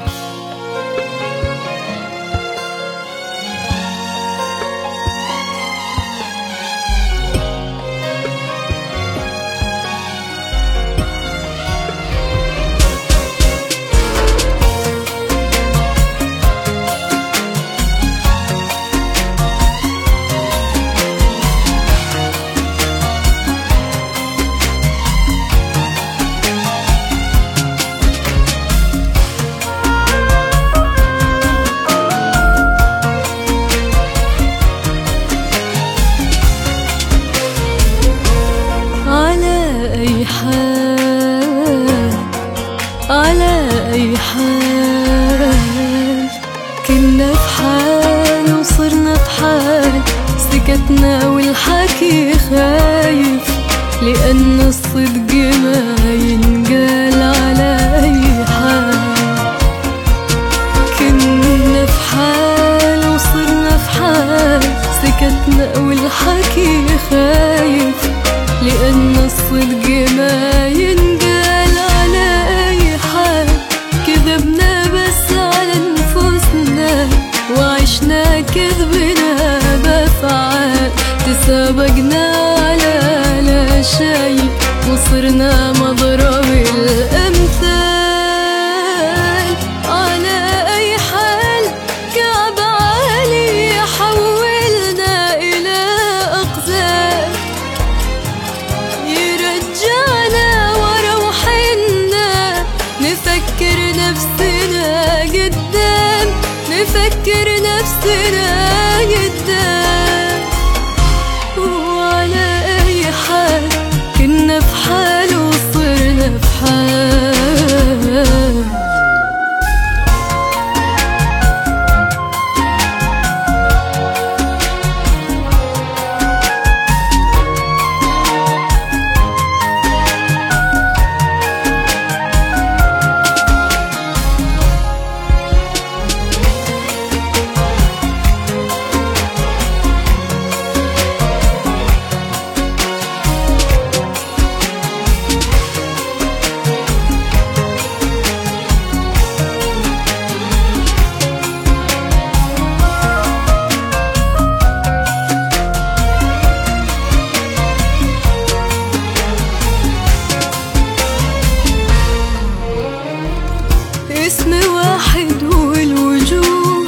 oh حياتنا والحكي خايف لأن الصدق ما ينقال على أي حال. كنا في حال وصرنا في حال سكتنا والحكي Teşekkür nefsine. الاسم واحد والوجوه.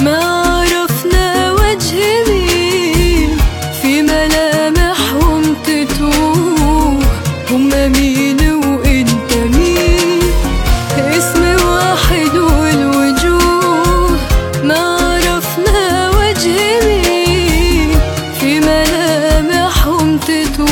ما عرفنا وجه مين. في ملامحهم تتوه. هما مين وإنت مين. اسم واحد والوجوه. ما عرفنا وجه مين. في ملامحهم تتوه.